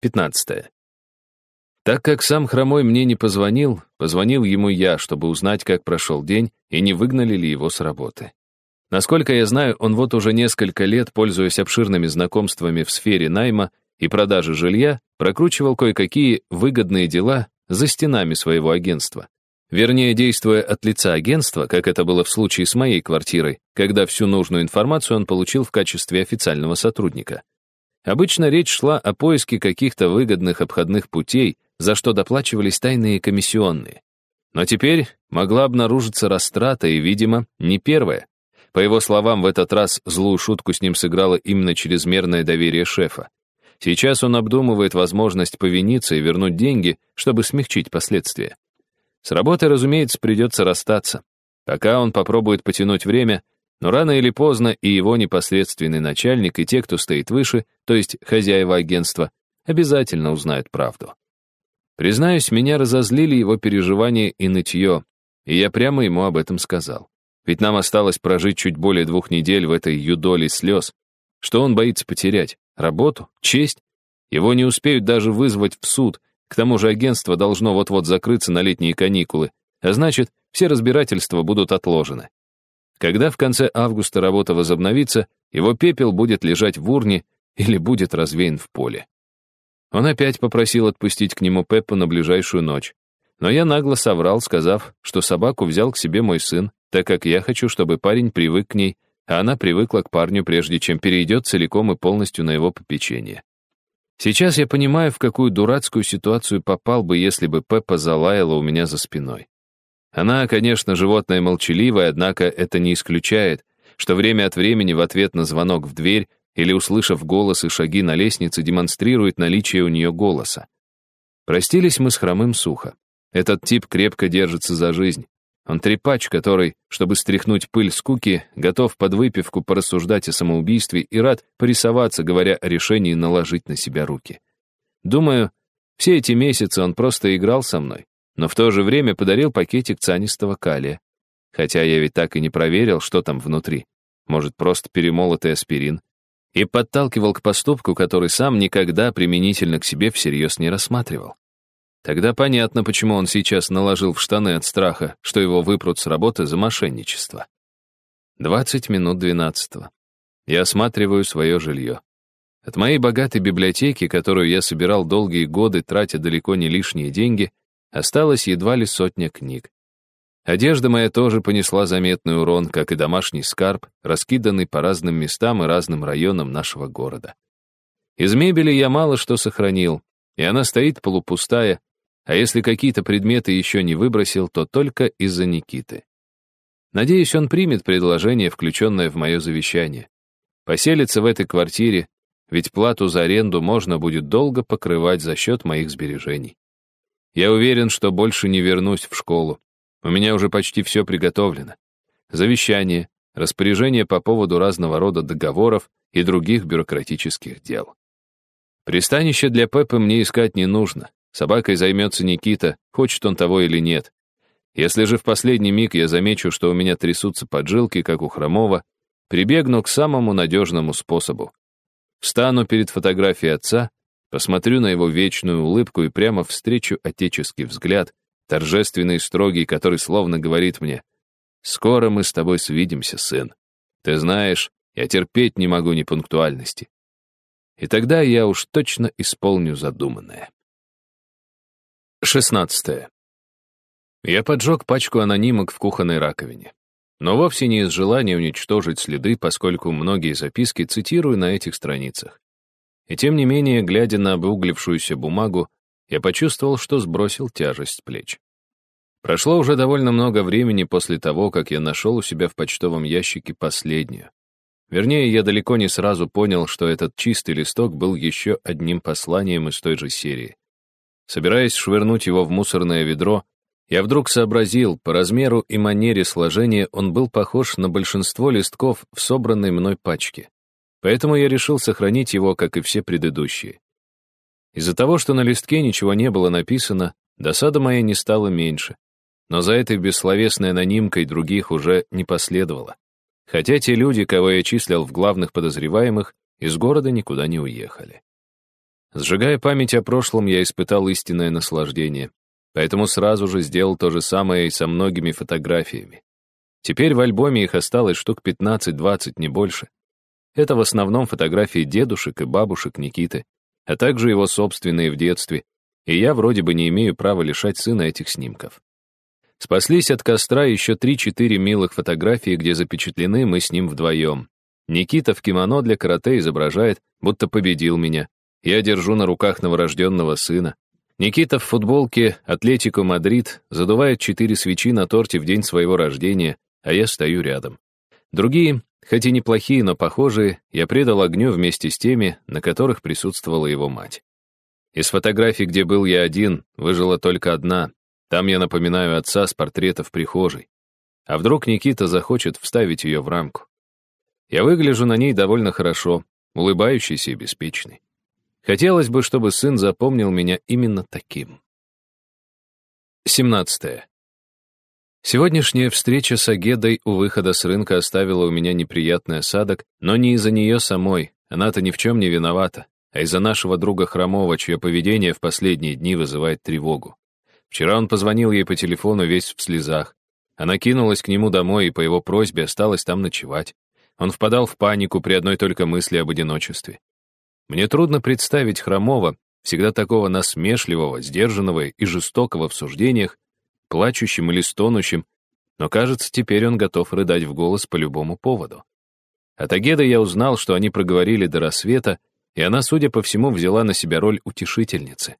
15. Так как сам Хромой мне не позвонил, позвонил ему я, чтобы узнать, как прошел день и не выгнали ли его с работы. Насколько я знаю, он вот уже несколько лет, пользуясь обширными знакомствами в сфере найма и продажи жилья, прокручивал кое-какие выгодные дела за стенами своего агентства. Вернее, действуя от лица агентства, как это было в случае с моей квартирой, когда всю нужную информацию он получил в качестве официального сотрудника. Обычно речь шла о поиске каких-то выгодных обходных путей, за что доплачивались тайные комиссионные. Но теперь могла обнаружиться растрата, и, видимо, не первая. По его словам, в этот раз злую шутку с ним сыграло именно чрезмерное доверие шефа. Сейчас он обдумывает возможность повиниться и вернуть деньги, чтобы смягчить последствия. С работой, разумеется, придется расстаться. Пока он попробует потянуть время, но рано или поздно и его непосредственный начальник, и те, кто стоит выше, то есть хозяева агентства, обязательно узнают правду. Признаюсь, меня разозлили его переживания и нытье, и я прямо ему об этом сказал. Ведь нам осталось прожить чуть более двух недель в этой юдоле слез. Что он боится потерять? Работу? Честь? Его не успеют даже вызвать в суд, к тому же агентство должно вот-вот закрыться на летние каникулы, а значит, все разбирательства будут отложены. Когда в конце августа работа возобновится, его пепел будет лежать в урне или будет развеян в поле. Он опять попросил отпустить к нему Пеппу на ближайшую ночь. Но я нагло соврал, сказав, что собаку взял к себе мой сын, так как я хочу, чтобы парень привык к ней, а она привыкла к парню, прежде чем перейдет целиком и полностью на его попечение. Сейчас я понимаю, в какую дурацкую ситуацию попал бы, если бы Пеппа залаяла у меня за спиной. Она, конечно, животное молчаливое, однако это не исключает, что время от времени в ответ на звонок в дверь или, услышав голос и шаги на лестнице, демонстрирует наличие у нее голоса. Простились мы с хромым сухо. Этот тип крепко держится за жизнь. Он трепач, который, чтобы стряхнуть пыль скуки, готов под выпивку порассуждать о самоубийстве и рад порисоваться, говоря о решении наложить на себя руки. Думаю, все эти месяцы он просто играл со мной, но в то же время подарил пакетик цианистого калия. Хотя я ведь так и не проверил, что там внутри. Может, просто перемолотый аспирин. И подталкивал к поступку, который сам никогда применительно к себе всерьез не рассматривал. Тогда понятно, почему он сейчас наложил в штаны от страха, что его выпрут с работы за мошенничество. 20 минут двенадцатого. Я осматриваю свое жилье. От моей богатой библиотеки, которую я собирал долгие годы, тратя далеко не лишние деньги, Осталось едва ли сотня книг. Одежда моя тоже понесла заметный урон, как и домашний скарб, раскиданный по разным местам и разным районам нашего города. Из мебели я мало что сохранил, и она стоит полупустая, а если какие-то предметы еще не выбросил, то только из-за Никиты. Надеюсь, он примет предложение, включенное в мое завещание. Поселиться в этой квартире, ведь плату за аренду можно будет долго покрывать за счет моих сбережений. Я уверен, что больше не вернусь в школу. У меня уже почти все приготовлено. Завещание, распоряжение по поводу разного рода договоров и других бюрократических дел. Пристанище для Пеппы мне искать не нужно. Собакой займется Никита, хочет он того или нет. Если же в последний миг я замечу, что у меня трясутся поджилки, как у Хромова, прибегну к самому надежному способу. Встану перед фотографией отца Посмотрю на его вечную улыбку и прямо встречу отеческий взгляд, торжественный и строгий, который словно говорит мне, «Скоро мы с тобой свидимся, сын. Ты знаешь, я терпеть не могу непунктуальности». И тогда я уж точно исполню задуманное. 16. Я поджег пачку анонимок в кухонной раковине. Но вовсе не из желания уничтожить следы, поскольку многие записки цитирую на этих страницах. И тем не менее, глядя на обуглившуюся бумагу, я почувствовал, что сбросил тяжесть плеч. Прошло уже довольно много времени после того, как я нашел у себя в почтовом ящике последнюю. Вернее, я далеко не сразу понял, что этот чистый листок был еще одним посланием из той же серии. Собираясь швырнуть его в мусорное ведро, я вдруг сообразил, по размеру и манере сложения он был похож на большинство листков в собранной мной пачке. Поэтому я решил сохранить его, как и все предыдущие. Из-за того, что на листке ничего не было написано, досада моя не стала меньше. Но за этой бессловесной анонимкой других уже не последовало. Хотя те люди, кого я числил в главных подозреваемых, из города никуда не уехали. Сжигая память о прошлом, я испытал истинное наслаждение. Поэтому сразу же сделал то же самое и со многими фотографиями. Теперь в альбоме их осталось штук 15-20, не больше. Это в основном фотографии дедушек и бабушек Никиты, а также его собственные в детстве, и я вроде бы не имею права лишать сына этих снимков. Спаслись от костра еще 3-4 милых фотографии, где запечатлены мы с ним вдвоем. Никита в кимоно для карате изображает, будто победил меня. Я держу на руках новорожденного сына. Никита в футболке «Атлетико Мадрид» задувает четыре свечи на торте в день своего рождения, а я стою рядом. Другие, хоть и неплохие, но похожие, я предал огню вместе с теми, на которых присутствовала его мать. Из фотографий, где был я один, выжила только одна. Там я напоминаю отца с портрета в прихожей. А вдруг Никита захочет вставить ее в рамку? Я выгляжу на ней довольно хорошо, улыбающийся и беспечный. Хотелось бы, чтобы сын запомнил меня именно таким. 17. Сегодняшняя встреча с Агедой у выхода с рынка оставила у меня неприятный осадок, но не из-за нее самой, она-то ни в чем не виновата, а из-за нашего друга Хромова, чье поведение в последние дни вызывает тревогу. Вчера он позвонил ей по телефону весь в слезах. Она кинулась к нему домой и по его просьбе осталась там ночевать. Он впадал в панику при одной только мысли об одиночестве. Мне трудно представить Хромова, всегда такого насмешливого, сдержанного и жестокого в суждениях, плачущим или стонущим, но, кажется, теперь он готов рыдать в голос по любому поводу. От Агеда я узнал, что они проговорили до рассвета, и она, судя по всему, взяла на себя роль утешительницы.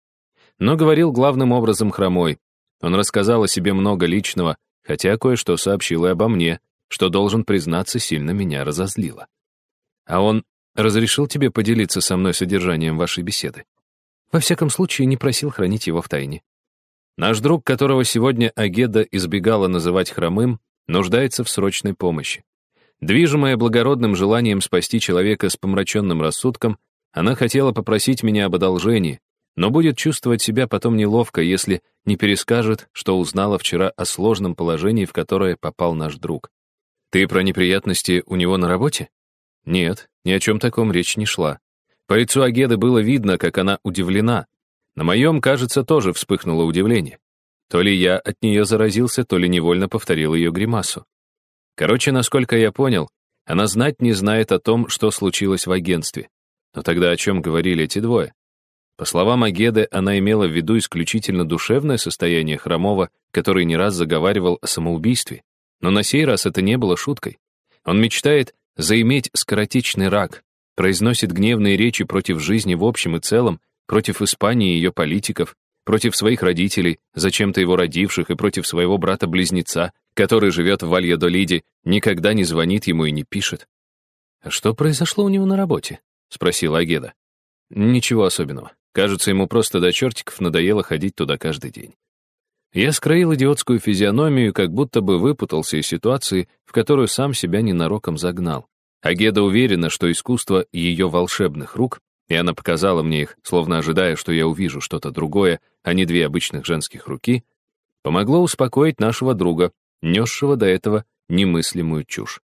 Но говорил главным образом хромой. Он рассказал о себе много личного, хотя кое-что сообщил и обо мне, что, должен признаться, сильно меня разозлило. А он разрешил тебе поделиться со мной содержанием вашей беседы? Во всяком случае, не просил хранить его в тайне. Наш друг, которого сегодня Агеда избегала называть хромым, нуждается в срочной помощи. Движимая благородным желанием спасти человека с помраченным рассудком, она хотела попросить меня об одолжении, но будет чувствовать себя потом неловко, если не перескажет, что узнала вчера о сложном положении, в которое попал наш друг. Ты про неприятности у него на работе? Нет, ни о чем таком речь не шла. По лицу Агеды было видно, как она удивлена. На моем, кажется, тоже вспыхнуло удивление. То ли я от нее заразился, то ли невольно повторил ее гримасу. Короче, насколько я понял, она знать не знает о том, что случилось в агентстве. Но тогда о чем говорили эти двое? По словам Агеды, она имела в виду исключительно душевное состояние Хромова, который не раз заговаривал о самоубийстве. Но на сей раз это не было шуткой. Он мечтает заиметь скоротечный рак, произносит гневные речи против жизни в общем и целом, против Испании и ее политиков, против своих родителей, зачем-то его родивших, и против своего брата-близнеца, который живет в Вальядолиде, никогда не звонит ему и не пишет. «А что произошло у него на работе?» — спросила Агеда. «Ничего особенного. Кажется, ему просто до чертиков надоело ходить туда каждый день. Я скроил идиотскую физиономию, как будто бы выпутался из ситуации, в которую сам себя ненароком загнал. Агеда уверена, что искусство ее волшебных рук, и она показала мне их, словно ожидая, что я увижу что-то другое, а не две обычных женских руки, помогло успокоить нашего друга, несшего до этого немыслимую чушь.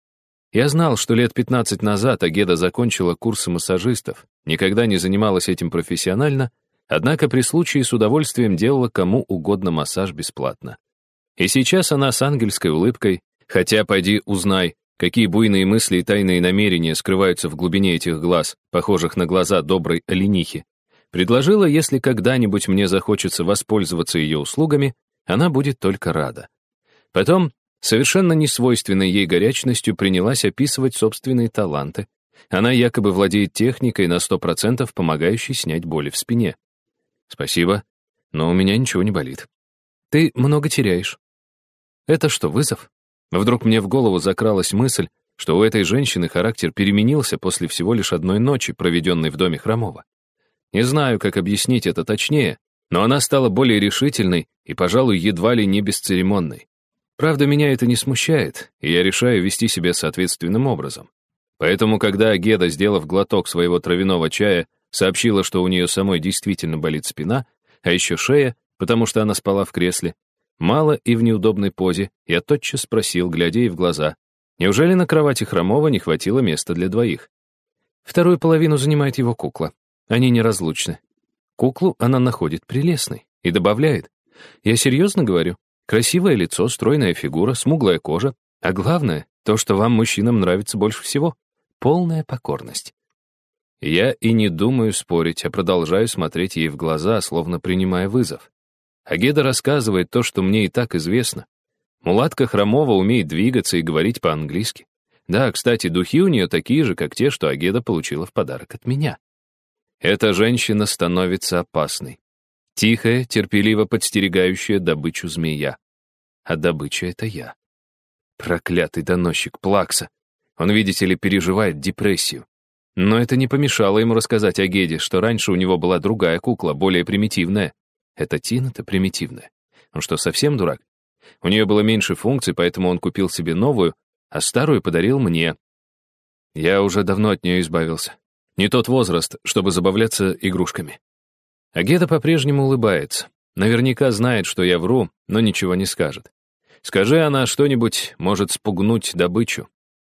Я знал, что лет 15 назад Агеда закончила курсы массажистов, никогда не занималась этим профессионально, Однако при случае с удовольствием делала кому угодно массаж бесплатно. И сейчас она с ангельской улыбкой, хотя пойди узнай, какие буйные мысли и тайные намерения скрываются в глубине этих глаз, похожих на глаза доброй оленихи, предложила, если когда-нибудь мне захочется воспользоваться ее услугами, она будет только рада. Потом, совершенно несвойственной ей горячностью, принялась описывать собственные таланты. Она якобы владеет техникой на 100% помогающей снять боли в спине. Спасибо, но у меня ничего не болит. Ты много теряешь. Это что, вызов? Вдруг мне в голову закралась мысль, что у этой женщины характер переменился после всего лишь одной ночи, проведенной в доме Хромова. Не знаю, как объяснить это точнее, но она стала более решительной и, пожалуй, едва ли не бесцеремонной. Правда, меня это не смущает, и я решаю вести себя соответственным образом. Поэтому, когда Геда, сделав глоток своего травяного чая, сообщила, что у нее самой действительно болит спина, а еще шея, потому что она спала в кресле. Мало и в неудобной позе, я тотчас спросил, глядя ей в глаза, неужели на кровати Хромова не хватило места для двоих? Вторую половину занимает его кукла. Они неразлучны. Куклу она находит прелестной и добавляет. Я серьезно говорю. Красивое лицо, стройная фигура, смуглая кожа. А главное, то, что вам, мужчинам, нравится больше всего — полная покорность. Я и не думаю спорить, а продолжаю смотреть ей в глаза, словно принимая вызов. Агеда рассказывает то, что мне и так известно. Мулатка Хромова умеет двигаться и говорить по-английски. Да, кстати, духи у нее такие же, как те, что Агеда получила в подарок от меня. Эта женщина становится опасной. Тихая, терпеливо подстерегающая добычу змея. А добыча — это я. Проклятый доносчик Плакса. Он, видите ли, переживает депрессию. Но это не помешало ему рассказать о Геде, что раньше у него была другая кукла, более примитивная. Это Тина-то примитивная. Он что, совсем дурак? У нее было меньше функций, поэтому он купил себе новую, а старую подарил мне. Я уже давно от нее избавился. Не тот возраст, чтобы забавляться игрушками. А Геда по-прежнему улыбается. Наверняка знает, что я вру, но ничего не скажет. Скажи она что-нибудь, может спугнуть добычу.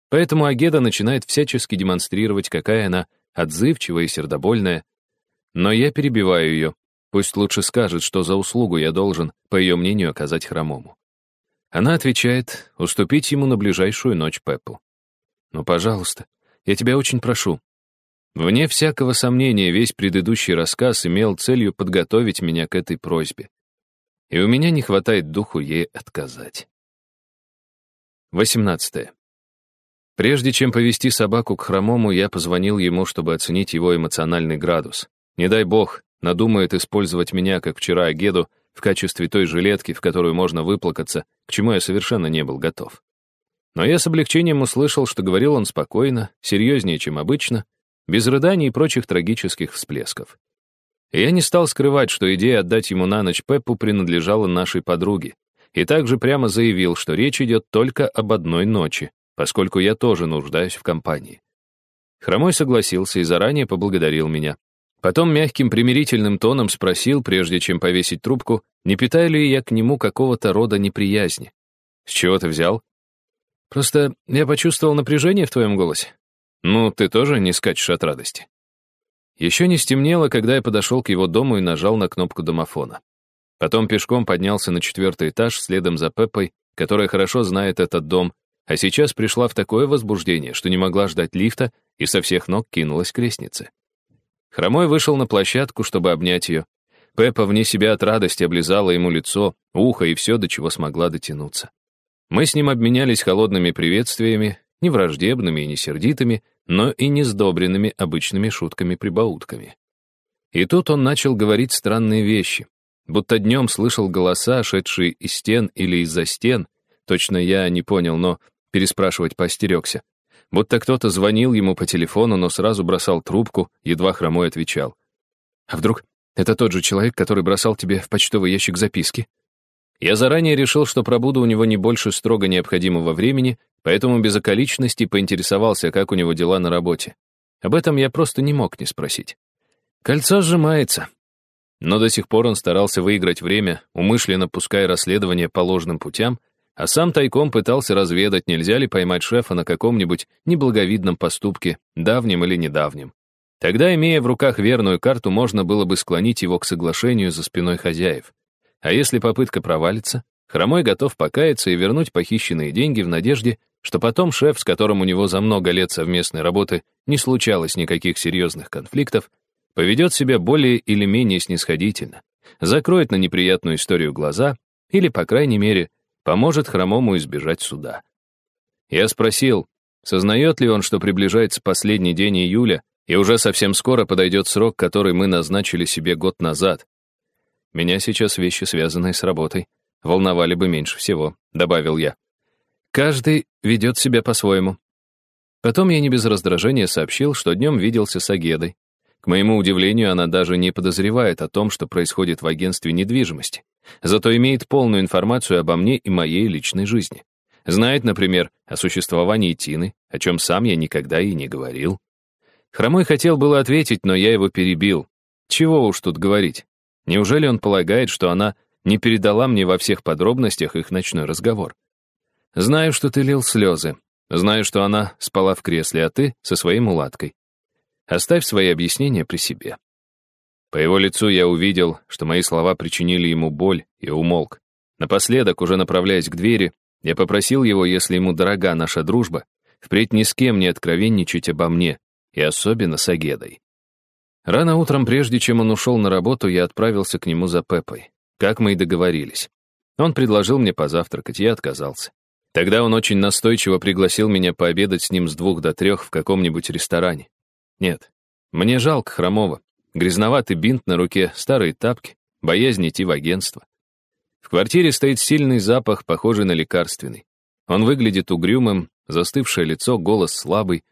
Поэтому Агеда начинает всячески демонстрировать, какая она отзывчивая и сердобольная. Но я перебиваю ее. Пусть лучше скажет, что за услугу я должен, по ее мнению, оказать хромому. Она отвечает, уступить ему на ближайшую ночь Пеппу. «Ну, пожалуйста, я тебя очень прошу». Вне всякого сомнения, весь предыдущий рассказ имел целью подготовить меня к этой просьбе. И у меня не хватает духу ей отказать. 18. Прежде чем повести собаку к хромому, я позвонил ему, чтобы оценить его эмоциональный градус. Не дай бог, надумает использовать меня, как вчера Агеду, в качестве той жилетки, в которую можно выплакаться, к чему я совершенно не был готов. Но я с облегчением услышал, что говорил он спокойно, серьезнее, чем обычно, без рыданий и прочих трагических всплесков. И я не стал скрывать, что идея отдать ему на ночь Пеппу принадлежала нашей подруге, и также прямо заявил, что речь идет только об одной ночи, поскольку я тоже нуждаюсь в компании. Хромой согласился и заранее поблагодарил меня, Потом мягким примирительным тоном спросил, прежде чем повесить трубку, не питаю ли я к нему какого-то рода неприязни. «С чего ты взял?» «Просто я почувствовал напряжение в твоем голосе». «Ну, ты тоже не скачешь от радости». Еще не стемнело, когда я подошел к его дому и нажал на кнопку домофона. Потом пешком поднялся на четвертый этаж следом за Пеппой, которая хорошо знает этот дом, а сейчас пришла в такое возбуждение, что не могла ждать лифта и со всех ног кинулась к лестнице. Хромой вышел на площадку, чтобы обнять ее. Пеппа вне себя от радости облизала ему лицо, ухо и все, до чего смогла дотянуться. Мы с ним обменялись холодными приветствиями, не враждебными и не сердитыми, но и не сдобренными обычными шутками-прибаутками. И тут он начал говорить странные вещи, будто днем слышал голоса, шедшие из стен или из-за стен, точно я не понял, но переспрашивать поостерегся будто кто-то звонил ему по телефону, но сразу бросал трубку, едва хромой отвечал. «А вдруг это тот же человек, который бросал тебе в почтовый ящик записки?» Я заранее решил, что пробуду у него не больше строго необходимого времени, поэтому без околичности поинтересовался, как у него дела на работе. Об этом я просто не мог не спросить. Кольцо сжимается. Но до сих пор он старался выиграть время, умышленно пуская расследование по ложным путям, а сам тайком пытался разведать, нельзя ли поймать шефа на каком-нибудь неблаговидном поступке, давнем или недавнем. Тогда, имея в руках верную карту, можно было бы склонить его к соглашению за спиной хозяев. А если попытка провалится, Хромой готов покаяться и вернуть похищенные деньги в надежде, что потом шеф, с которым у него за много лет совместной работы не случалось никаких серьезных конфликтов, поведет себя более или менее снисходительно, закроет на неприятную историю глаза или, по крайней мере, поможет хромому избежать суда. Я спросил, сознает ли он, что приближается последний день июля, и уже совсем скоро подойдет срок, который мы назначили себе год назад. Меня сейчас вещи, связанные с работой, волновали бы меньше всего, добавил я. Каждый ведет себя по-своему. Потом я не без раздражения сообщил, что днем виделся с Агедой. К моему удивлению, она даже не подозревает о том, что происходит в агентстве недвижимости. Зато имеет полную информацию обо мне и моей личной жизни. Знает, например, о существовании Тины, о чем сам я никогда и не говорил. Хромой хотел было ответить, но я его перебил. Чего уж тут говорить. Неужели он полагает, что она не передала мне во всех подробностях их ночной разговор? Знаю, что ты лил слезы. Знаю, что она спала в кресле, а ты со своей мулаткой. Оставь свои объяснения при себе. По его лицу я увидел, что мои слова причинили ему боль, и умолк. Напоследок, уже направляясь к двери, я попросил его, если ему дорога наша дружба, впредь ни с кем не откровенничать обо мне, и особенно с Агедой. Рано утром, прежде чем он ушел на работу, я отправился к нему за Пеппой, как мы и договорились. Он предложил мне позавтракать, я отказался. Тогда он очень настойчиво пригласил меня пообедать с ним с двух до трех в каком-нибудь ресторане. Нет, мне жалко Хромова. Грязноватый бинт на руке, старые тапки, боязнь идти в агентство. В квартире стоит сильный запах, похожий на лекарственный. Он выглядит угрюмым, застывшее лицо, голос слабый,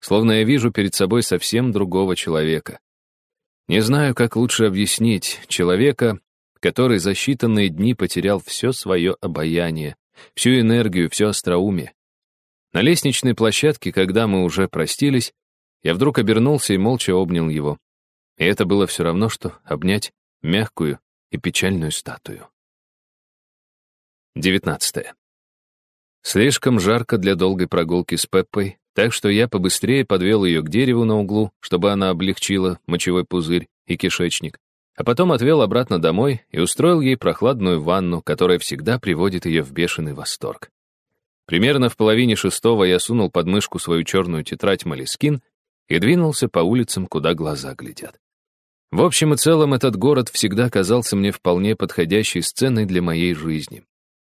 словно я вижу перед собой совсем другого человека. Не знаю, как лучше объяснить человека, который за считанные дни потерял все свое обаяние, всю энергию, все остроумие. На лестничной площадке, когда мы уже простились, я вдруг обернулся и молча обнял его. И это было все равно, что обнять мягкую и печальную статую. 19. Слишком жарко для долгой прогулки с Пеппой, так что я побыстрее подвел ее к дереву на углу, чтобы она облегчила мочевой пузырь и кишечник, а потом отвел обратно домой и устроил ей прохладную ванну, которая всегда приводит ее в бешеный восторг. Примерно в половине шестого я сунул под мышку свою черную тетрадь Малискин и двинулся по улицам, куда глаза глядят. В общем и целом, этот город всегда казался мне вполне подходящей сценой для моей жизни.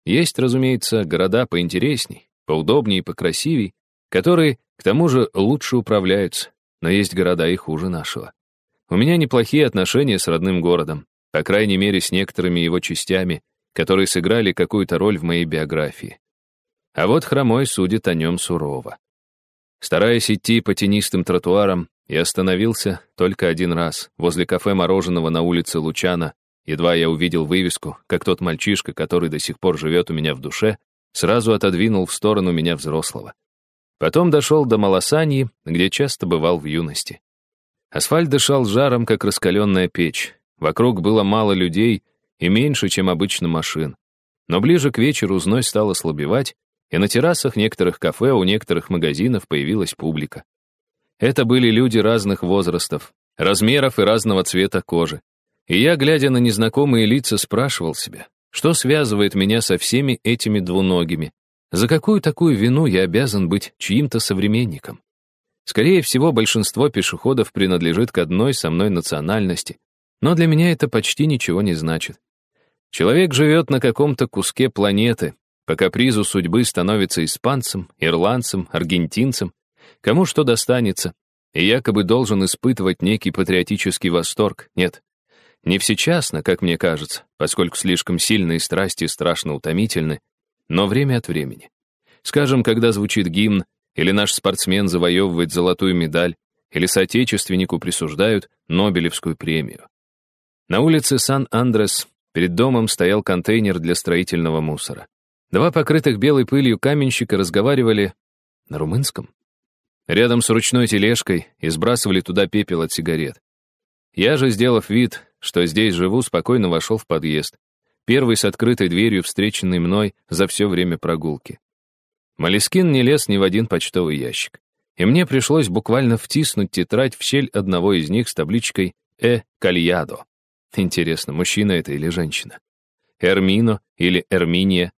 Есть, разумеется, города поинтересней, поудобнее и покрасивей, которые, к тому же, лучше управляются, но есть города и хуже нашего. У меня неплохие отношения с родным городом, по крайней мере, с некоторыми его частями, которые сыграли какую-то роль в моей биографии. А вот Хромой судит о нем сурово. Стараясь идти по тенистым тротуарам, я остановился только один раз, возле кафе мороженого на улице Лучана. Едва я увидел вывеску, как тот мальчишка, который до сих пор живет у меня в душе, сразу отодвинул в сторону меня взрослого. Потом дошел до Малосаньи, где часто бывал в юности. Асфальт дышал жаром, как раскаленная печь. Вокруг было мало людей и меньше, чем обычно машин. Но ближе к вечеру зной стал ослабевать, и на террасах некоторых кафе у некоторых магазинов появилась публика. Это были люди разных возрастов, размеров и разного цвета кожи. И я, глядя на незнакомые лица, спрашивал себя, что связывает меня со всеми этими двуногими? За какую такую вину я обязан быть чьим-то современником? Скорее всего, большинство пешеходов принадлежит к одной со мной национальности, но для меня это почти ничего не значит. Человек живет на каком-то куске планеты, по капризу судьбы становится испанцем, ирландцем, аргентинцем, кому что достанется, и якобы должен испытывать некий патриотический восторг. Нет, не всечасно, как мне кажется, поскольку слишком сильные страсти страшно утомительны, но время от времени. Скажем, когда звучит гимн, или наш спортсмен завоевывает золотую медаль, или соотечественнику присуждают Нобелевскую премию. На улице Сан-Андрес перед домом стоял контейнер для строительного мусора. Два покрытых белой пылью каменщика разговаривали на румынском. Рядом с ручной тележкой и сбрасывали туда пепел от сигарет. Я же, сделав вид, что здесь живу, спокойно вошел в подъезд. Первый с открытой дверью, встреченный мной за все время прогулки. Малискин не лез ни в один почтовый ящик. И мне пришлось буквально втиснуть тетрадь в щель одного из них с табличкой «Э. Кальядо». Интересно, мужчина это или женщина? Эрмино или Эрминия?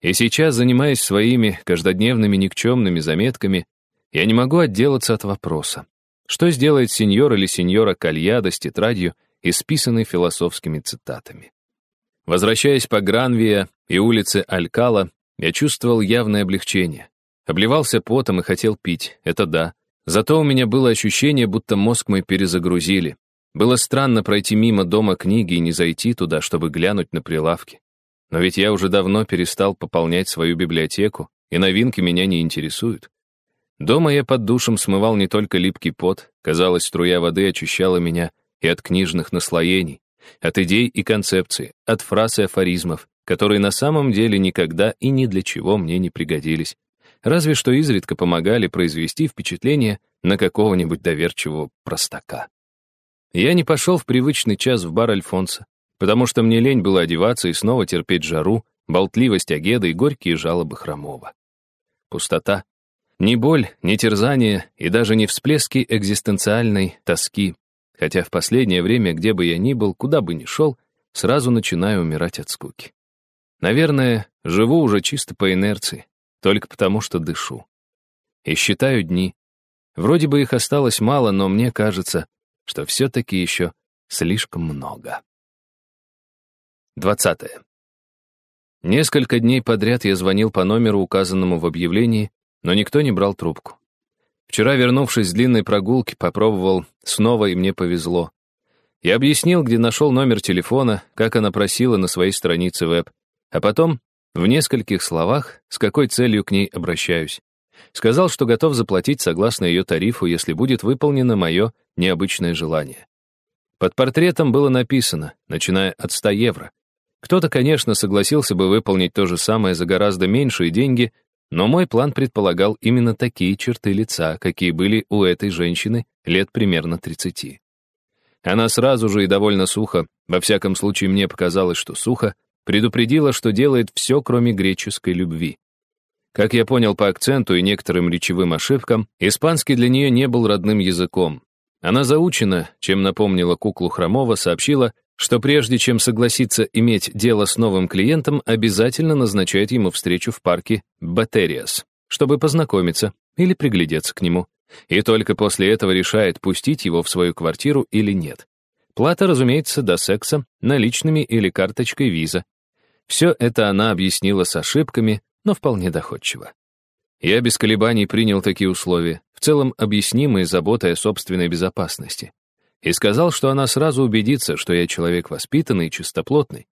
И сейчас, занимаясь своими каждодневными никчемными заметками, я не могу отделаться от вопроса. Что сделает сеньор или сеньора Кальядо с тетрадью, исписанной философскими цитатами? Возвращаясь по Гранвия и улице Алькала, я чувствовал явное облегчение. Обливался потом и хотел пить, это да. Зато у меня было ощущение, будто мозг мой перезагрузили. Было странно пройти мимо дома книги и не зайти туда, чтобы глянуть на прилавки. Но ведь я уже давно перестал пополнять свою библиотеку, и новинки меня не интересуют. Дома я под душем смывал не только липкий пот, казалось, струя воды очищала меня и от книжных наслоений, от идей и концепций, от фраз и афоризмов, которые на самом деле никогда и ни для чего мне не пригодились, разве что изредка помогали произвести впечатление на какого-нибудь доверчивого простака. Я не пошел в привычный час в бар Альфонса, потому что мне лень было одеваться и снова терпеть жару, болтливость Агеда и горькие жалобы Хромова. Пустота. Ни боль, ни терзание и даже не всплески экзистенциальной тоски. хотя в последнее время, где бы я ни был, куда бы ни шел, сразу начинаю умирать от скуки. Наверное, живу уже чисто по инерции, только потому что дышу. И считаю дни. Вроде бы их осталось мало, но мне кажется, что все-таки еще слишком много. Двадцатое. Несколько дней подряд я звонил по номеру, указанному в объявлении, но никто не брал трубку. Вчера, вернувшись с длинной прогулки, попробовал снова, и мне повезло. Я объяснил, где нашел номер телефона, как она просила на своей странице веб, а потом, в нескольких словах, с какой целью к ней обращаюсь. Сказал, что готов заплатить согласно ее тарифу, если будет выполнено мое необычное желание. Под портретом было написано, начиная от 100 евро. Кто-то, конечно, согласился бы выполнить то же самое за гораздо меньшие деньги, но мой план предполагал именно такие черты лица, какие были у этой женщины лет примерно 30. Она сразу же и довольно сухо, во всяком случае мне показалось, что сухо, предупредила, что делает все, кроме греческой любви. Как я понял по акценту и некоторым речевым ошибкам, испанский для нее не был родным языком. Она заучена, чем напомнила куклу Хромова, сообщила, что прежде чем согласиться иметь дело с новым клиентом, обязательно назначает ему встречу в парке Батериас, чтобы познакомиться или приглядеться к нему. И только после этого решает, пустить его в свою квартиру или нет. Плата, разумеется, до секса, наличными или карточкой виза. Все это она объяснила с ошибками, но вполне доходчиво. Я без колебаний принял такие условия, в целом объяснимые заботой о собственной безопасности и сказал, что она сразу убедится, что я человек воспитанный и чистоплотный.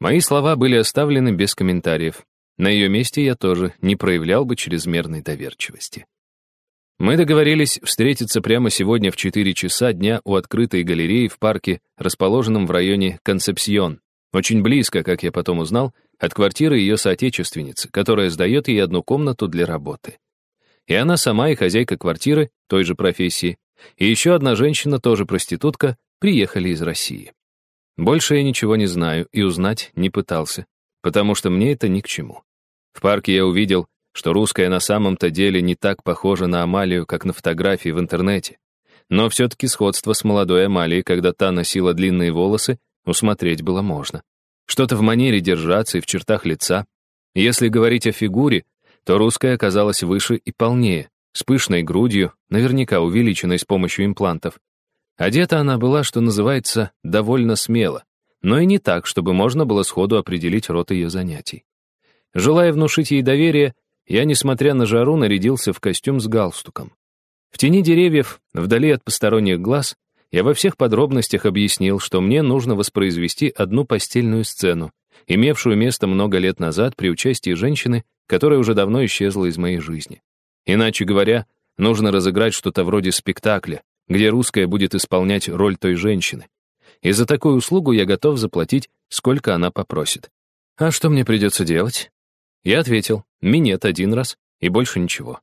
Мои слова были оставлены без комментариев. На ее месте я тоже не проявлял бы чрезмерной доверчивости. Мы договорились встретиться прямо сегодня в 4 часа дня у открытой галереи в парке, расположенном в районе Концепсион, очень близко, как я потом узнал, от квартиры ее соотечественницы, которая сдает ей одну комнату для работы. И она сама и хозяйка квартиры той же профессии, и еще одна женщина, тоже проститутка, приехали из России. Больше я ничего не знаю и узнать не пытался, потому что мне это ни к чему. В парке я увидел, что русская на самом-то деле не так похожа на Амалию, как на фотографии в интернете. Но все-таки сходство с молодой Амалией, когда та носила длинные волосы, усмотреть было можно. Что-то в манере держаться и в чертах лица. Если говорить о фигуре, то русская оказалась выше и полнее, с пышной грудью, наверняка увеличенной с помощью имплантов. Одета она была, что называется, довольно смело, но и не так, чтобы можно было сходу определить род ее занятий. Желая внушить ей доверие, я, несмотря на жару, нарядился в костюм с галстуком. В тени деревьев, вдали от посторонних глаз, я во всех подробностях объяснил, что мне нужно воспроизвести одну постельную сцену, имевшую место много лет назад при участии женщины, которая уже давно исчезла из моей жизни. Иначе говоря, нужно разыграть что-то вроде спектакля, где русская будет исполнять роль той женщины. И за такую услугу я готов заплатить, сколько она попросит. А что мне придется делать? Я ответил, минет один раз и больше ничего.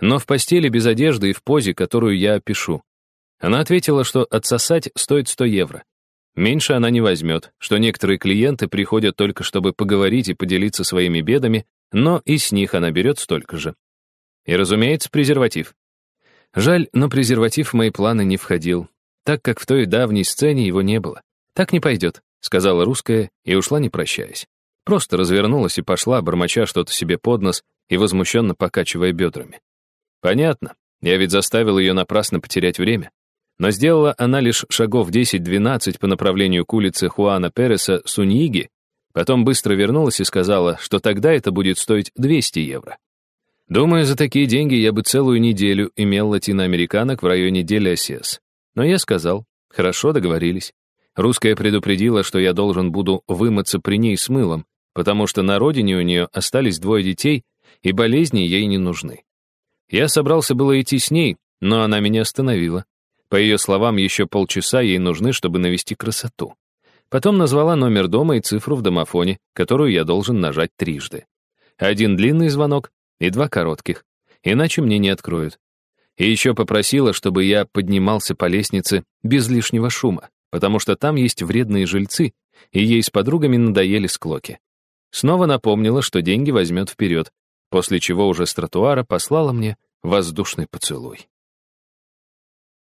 Но в постели без одежды и в позе, которую я опишу. Она ответила, что отсосать стоит 100 евро. Меньше она не возьмет, что некоторые клиенты приходят только чтобы поговорить и поделиться своими бедами, но и с них она берет столько же. И, разумеется, презерватив. Жаль, но презерватив в мои планы не входил, так как в той давней сцене его не было. «Так не пойдет», — сказала русская и ушла, не прощаясь. Просто развернулась и пошла, бормоча что-то себе под нос и возмущенно покачивая бедрами. Понятно, я ведь заставил ее напрасно потерять время. Но сделала она лишь шагов 10-12 по направлению к улице Хуана Переса Суньиги, потом быстро вернулась и сказала, что тогда это будет стоить 200 евро. Думаю, за такие деньги я бы целую неделю имел латиноамериканок в районе Делиасес. Но я сказал, хорошо, договорились. Русская предупредила, что я должен буду вымыться при ней с мылом, потому что на родине у нее остались двое детей, и болезни ей не нужны. Я собрался было идти с ней, но она меня остановила. По ее словам, еще полчаса ей нужны, чтобы навести красоту. Потом назвала номер дома и цифру в домофоне, которую я должен нажать трижды. Один длинный звонок, и два коротких, иначе мне не откроют. И еще попросила, чтобы я поднимался по лестнице без лишнего шума, потому что там есть вредные жильцы, и ей с подругами надоели склоки. Снова напомнила, что деньги возьмет вперед, после чего уже с тротуара послала мне воздушный поцелуй.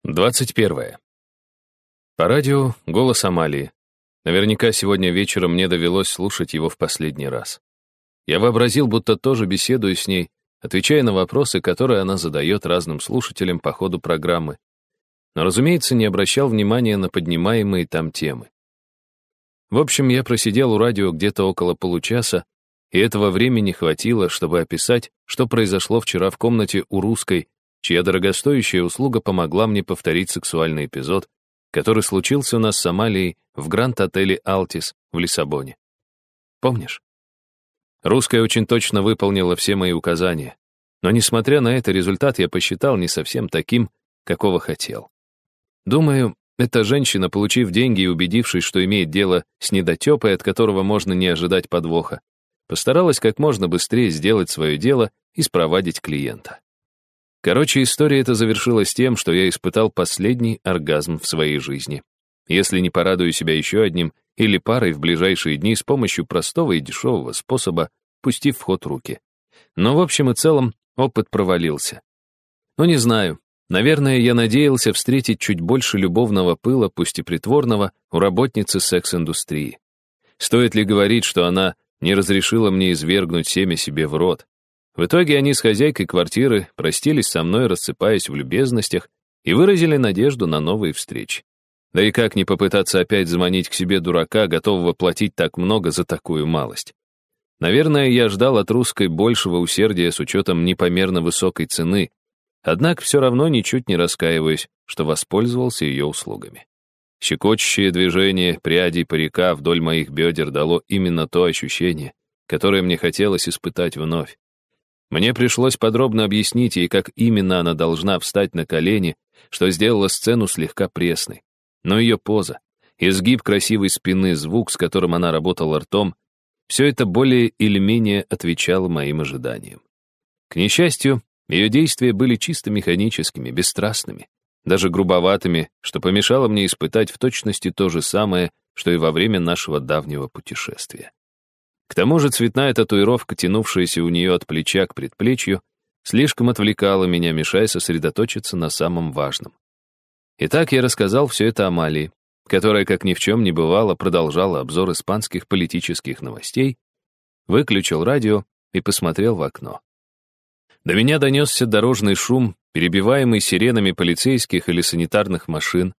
21. По радио голос Амалии. Наверняка сегодня вечером мне довелось слушать его в последний раз. Я вообразил, будто тоже беседую с ней, отвечая на вопросы, которые она задает разным слушателям по ходу программы. Но, разумеется, не обращал внимания на поднимаемые там темы. В общем, я просидел у радио где-то около получаса, и этого времени хватило, чтобы описать, что произошло вчера в комнате у русской, чья дорогостоящая услуга помогла мне повторить сексуальный эпизод, который случился у нас с Амалией в гранд-отеле «Алтис» в Лиссабоне. Помнишь? Русская очень точно выполнила все мои указания, но, несмотря на это, результат я посчитал не совсем таким, какого хотел. Думаю, эта женщина, получив деньги и убедившись, что имеет дело с недотепой, от которого можно не ожидать подвоха, постаралась как можно быстрее сделать свое дело и спровадить клиента. Короче, история эта завершилась тем, что я испытал последний оргазм в своей жизни. Если не порадую себя еще одним или парой в ближайшие дни с помощью простого и дешевого способа, пустив в ход руки. Но в общем и целом опыт провалился. Ну не знаю, наверное, я надеялся встретить чуть больше любовного пыла, пусть и притворного, у работницы секс-индустрии. Стоит ли говорить, что она не разрешила мне извергнуть семя себе в рот? В итоге они с хозяйкой квартиры простились со мной, рассыпаясь в любезностях, и выразили надежду на новые встречи. Да и как не попытаться опять заманить к себе дурака, готового платить так много за такую малость? Наверное, я ждал от русской большего усердия с учетом непомерно высокой цены, однако все равно ничуть не раскаиваюсь, что воспользовался ее услугами. Щекочущее движение прядей парика вдоль моих бедер дало именно то ощущение, которое мне хотелось испытать вновь. Мне пришлось подробно объяснить ей, как именно она должна встать на колени, что сделало сцену слегка пресной. Но ее поза, изгиб красивой спины, звук, с которым она работала ртом, все это более или менее отвечало моим ожиданиям. К несчастью, ее действия были чисто механическими, бесстрастными, даже грубоватыми, что помешало мне испытать в точности то же самое, что и во время нашего давнего путешествия. К тому же цветная татуировка, тянувшаяся у нее от плеча к предплечью, слишком отвлекала меня, мешая сосредоточиться на самом важном. Итак, я рассказал все это Амалии, которая, как ни в чем не бывало, продолжала обзор испанских политических новостей, выключил радио и посмотрел в окно. До меня донесся дорожный шум, перебиваемый сиренами полицейских или санитарных машин.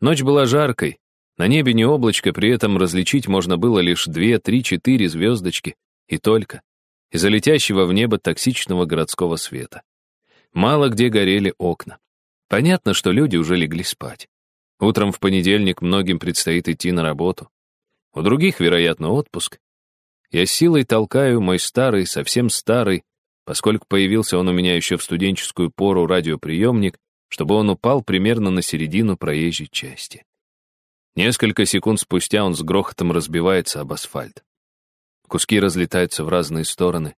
Ночь была жаркой, на небе не облачко, при этом различить можно было лишь две, три, четыре звездочки, и только, из-за летящего в небо токсичного городского света. Мало где горели окна. Понятно, что люди уже легли спать. Утром в понедельник многим предстоит идти на работу. У других, вероятно, отпуск. Я силой толкаю мой старый, совсем старый, поскольку появился он у меня еще в студенческую пору радиоприемник, чтобы он упал примерно на середину проезжей части. Несколько секунд спустя он с грохотом разбивается об асфальт. Куски разлетаются в разные стороны.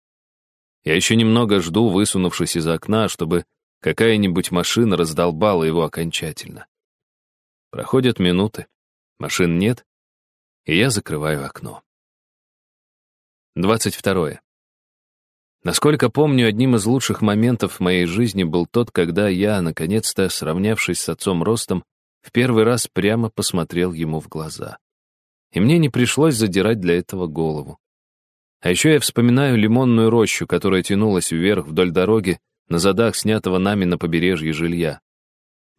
Я еще немного жду, высунувшись из окна, чтобы какая-нибудь машина раздолбала его окончательно. Проходят минуты, машин нет, и я закрываю окно. 22. Насколько помню, одним из лучших моментов в моей жизни был тот, когда я, наконец-то, сравнявшись с отцом ростом, в первый раз прямо посмотрел ему в глаза. И мне не пришлось задирать для этого голову. А еще я вспоминаю лимонную рощу, которая тянулась вверх вдоль дороги на задах снятого нами на побережье жилья.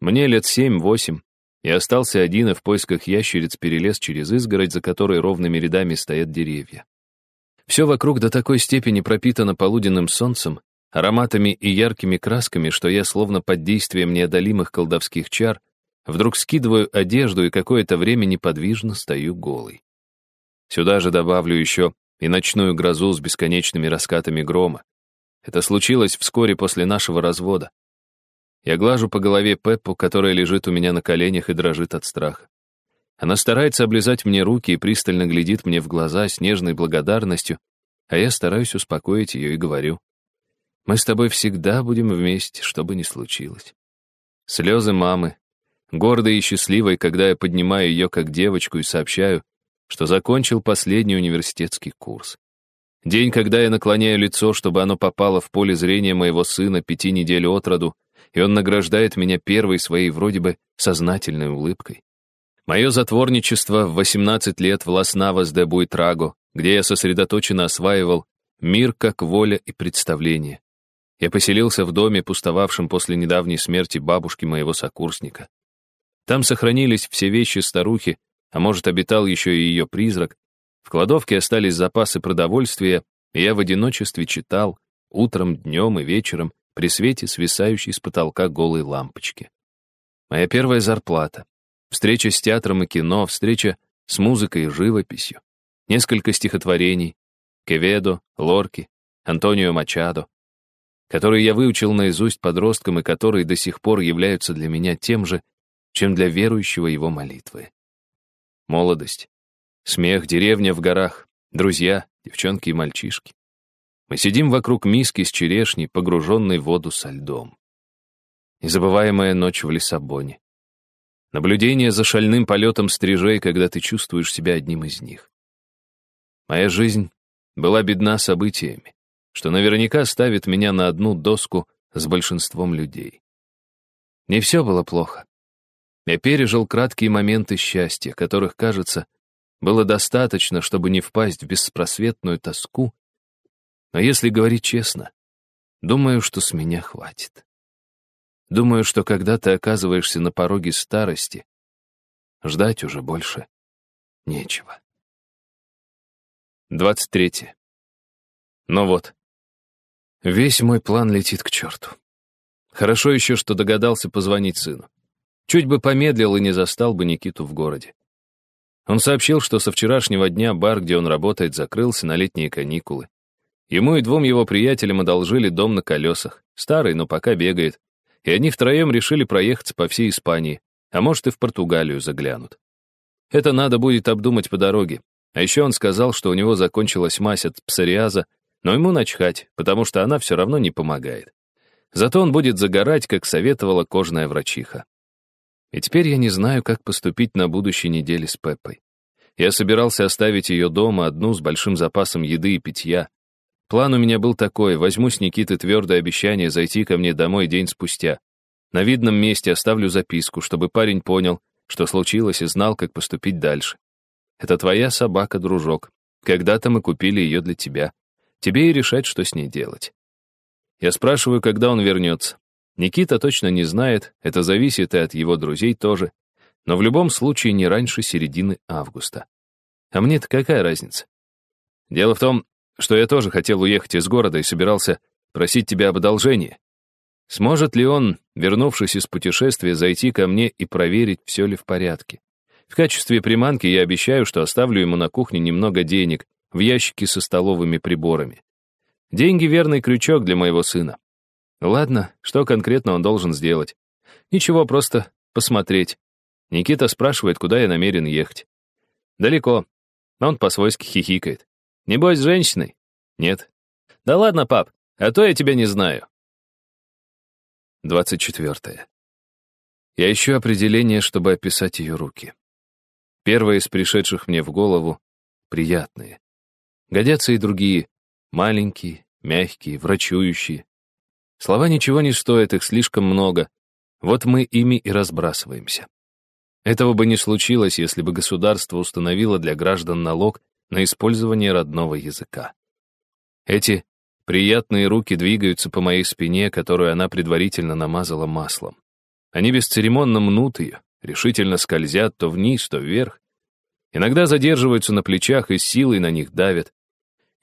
Мне лет семь-восемь, и остался один и в поисках ящериц перелез через изгородь, за которой ровными рядами стоят деревья. Все вокруг до такой степени пропитано полуденным солнцем, ароматами и яркими красками, что я, словно под действием неодолимых колдовских чар, Вдруг скидываю одежду и какое-то время неподвижно стою голый. Сюда же добавлю еще и ночную грозу с бесконечными раскатами грома. Это случилось вскоре после нашего развода. Я глажу по голове Пеппу, которая лежит у меня на коленях и дрожит от страха. Она старается облизать мне руки и пристально глядит мне в глаза с нежной благодарностью, а я стараюсь успокоить ее и говорю, «Мы с тобой всегда будем вместе, что бы ни случилось». Слезы мамы, гордой и счастливой, когда я поднимаю ее как девочку и сообщаю, что закончил последний университетский курс. День, когда я наклоняю лицо, чтобы оно попало в поле зрения моего сына пяти недель от роду, и он награждает меня первой своей вроде бы сознательной улыбкой. Мое затворничество в 18 лет в Лас-Навас де Буйтраго, где я сосредоточенно осваивал мир как воля и представление. Я поселился в доме, пустовавшем после недавней смерти бабушки моего сокурсника. Там сохранились все вещи старухи, а может, обитал еще и ее призрак. В кладовке остались запасы продовольствия, и я в одиночестве читал, утром, днем и вечером, при свете свисающей с потолка голой лампочки. Моя первая зарплата, встреча с театром и кино, встреча с музыкой и живописью, несколько стихотворений, Кеведо, Лорки, Антонио Мачадо, которые я выучил наизусть подросткам и которые до сих пор являются для меня тем же, чем для верующего его молитвы. Молодость, смех, деревня в горах, друзья, девчонки и мальчишки. Мы сидим вокруг миски с черешней, погруженной в воду со льдом. Незабываемая ночь в Лиссабоне. Наблюдение за шальным полетом стрижей, когда ты чувствуешь себя одним из них. Моя жизнь была бедна событиями что наверняка ставит меня на одну доску с большинством людей. Не все было плохо. Я пережил краткие моменты счастья, которых, кажется, было достаточно, чтобы не впасть в беспросветную тоску. Но если говорить честно, думаю, что с меня хватит. Думаю, что когда ты оказываешься на пороге старости, ждать уже больше нечего. 23. Ну вот, Весь мой план летит к черту. Хорошо еще, что догадался позвонить сыну. Чуть бы помедлил и не застал бы Никиту в городе. Он сообщил, что со вчерашнего дня бар, где он работает, закрылся на летние каникулы. Ему и двум его приятелям одолжили дом на колесах, старый, но пока бегает, и они втроем решили проехаться по всей Испании, а может и в Португалию заглянут. Это надо будет обдумать по дороге. А еще он сказал, что у него закончилась мазь от псориаза, но ему начхать, потому что она все равно не помогает. Зато он будет загорать, как советовала кожная врачиха. И теперь я не знаю, как поступить на будущей неделе с Пеппой. Я собирался оставить ее дома одну с большим запасом еды и питья. План у меня был такой, возьму с Никиты твердое обещание зайти ко мне домой день спустя. На видном месте оставлю записку, чтобы парень понял, что случилось и знал, как поступить дальше. Это твоя собака, дружок. Когда-то мы купили ее для тебя. Тебе и решать, что с ней делать. Я спрашиваю, когда он вернется. Никита точно не знает, это зависит и от его друзей тоже. Но в любом случае не раньше середины августа. А мне-то какая разница? Дело в том, что я тоже хотел уехать из города и собирался просить тебя об одолжении. Сможет ли он, вернувшись из путешествия, зайти ко мне и проверить, все ли в порядке? В качестве приманки я обещаю, что оставлю ему на кухне немного денег, в ящике со столовыми приборами. Деньги — верный крючок для моего сына. Ладно, что конкретно он должен сделать? Ничего, просто посмотреть. Никита спрашивает, куда я намерен ехать. Далеко. Он по-свойски хихикает. Небось, с женщиной? Нет. Да ладно, пап, а то я тебя не знаю. 24. Я ищу определение, чтобы описать ее руки. Первое из пришедших мне в голову — приятные. Годятся и другие, маленькие, мягкие, врачующие. Слова ничего не стоят, их слишком много. Вот мы ими и разбрасываемся. Этого бы не случилось, если бы государство установило для граждан налог на использование родного языка. Эти приятные руки двигаются по моей спине, которую она предварительно намазала маслом. Они бесцеремонно мнут ее, решительно скользят то вниз, то вверх. Иногда задерживаются на плечах и силой на них давят.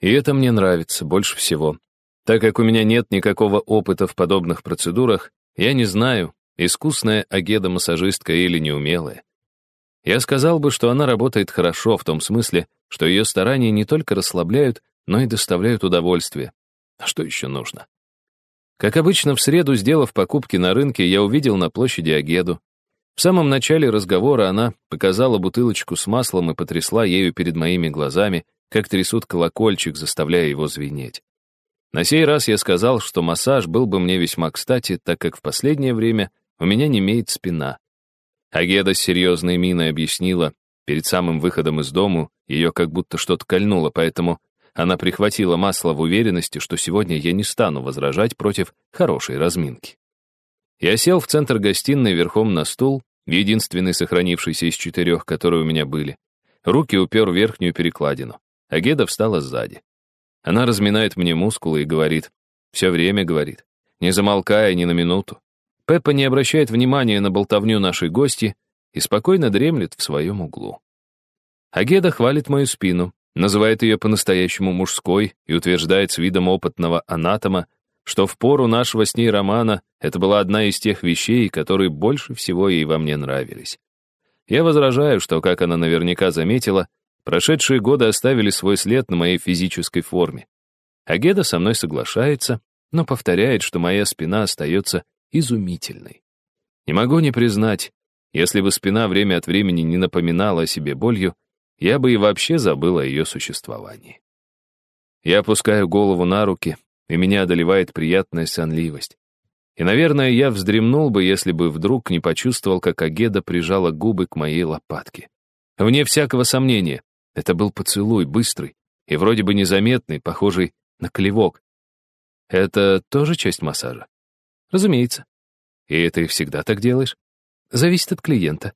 И это мне нравится больше всего. Так как у меня нет никакого опыта в подобных процедурах, я не знаю, искусная агеда-массажистка или неумелая. Я сказал бы, что она работает хорошо в том смысле, что ее старания не только расслабляют, но и доставляют удовольствие. А что еще нужно? Как обычно, в среду, сделав покупки на рынке, я увидел на площади Агеду. В самом начале разговора она показала бутылочку с маслом и потрясла ею перед моими глазами, как трясут колокольчик, заставляя его звенеть. На сей раз я сказал, что массаж был бы мне весьма кстати, так как в последнее время у меня не имеет спина. Агеда с серьезной миной объяснила, перед самым выходом из дому ее как будто что-то кольнуло, поэтому она прихватила масло в уверенности, что сегодня я не стану возражать против хорошей разминки. Я сел в центр гостиной верхом на стул, единственный сохранившийся из четырех, которые у меня были. Руки упер в верхнюю перекладину. А Геда встала сзади. Она разминает мне мускулы и говорит, все время говорит, не замолкая ни на минуту. Пеппа не обращает внимания на болтовню нашей гости и спокойно дремлет в своем углу. Агеда хвалит мою спину, называет ее по-настоящему мужской и утверждает с видом опытного анатома, что в пору нашего с ней романа это была одна из тех вещей, которые больше всего ей во мне нравились. Я возражаю, что, как она наверняка заметила, прошедшие годы оставили свой след на моей физической форме. Агеда со мной соглашается, но повторяет, что моя спина остается изумительной. Не могу не признать, если бы спина время от времени не напоминала о себе болью, я бы и вообще забыл о ее существовании. Я опускаю голову на руки, и меня одолевает приятная сонливость. И, наверное, я вздремнул бы, если бы вдруг не почувствовал, как Агеда прижала губы к моей лопатке. Вне всякого сомнения, это был поцелуй, быстрый и вроде бы незаметный, похожий на клевок. Это тоже часть массажа? Разумеется. И ты всегда так делаешь? Зависит от клиента.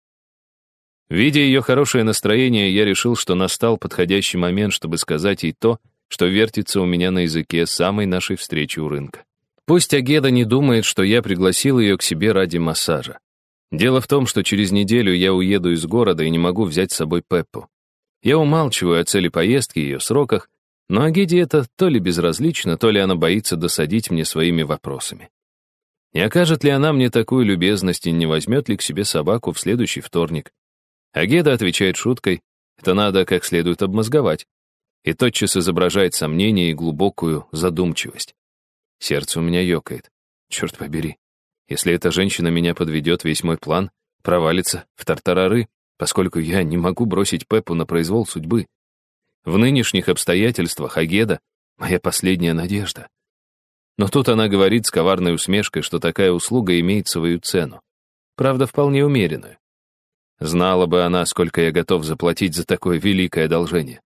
Видя ее хорошее настроение, я решил, что настал подходящий момент, чтобы сказать ей то, что вертится у меня на языке самой нашей встречи у рынка. Пусть Агеда не думает, что я пригласил ее к себе ради массажа. Дело в том, что через неделю я уеду из города и не могу взять с собой Пеппу. Я умалчиваю о цели поездки и ее сроках, но Агеде это то ли безразлично, то ли она боится досадить мне своими вопросами. Не окажет ли она мне такую любезность и не возьмет ли к себе собаку в следующий вторник? Агеда отвечает шуткой, это надо как следует обмозговать, и тотчас изображает сомнение и глубокую задумчивость. Сердце у меня ёкает. Черт побери. Если эта женщина меня подведет, весь мой план провалится в тартарары, поскольку я не могу бросить Пеппу на произвол судьбы. В нынешних обстоятельствах Агеда — моя последняя надежда. Но тут она говорит с коварной усмешкой, что такая услуга имеет свою цену. Правда, вполне умеренную. Знала бы она, сколько я готов заплатить за такое великое одолжение.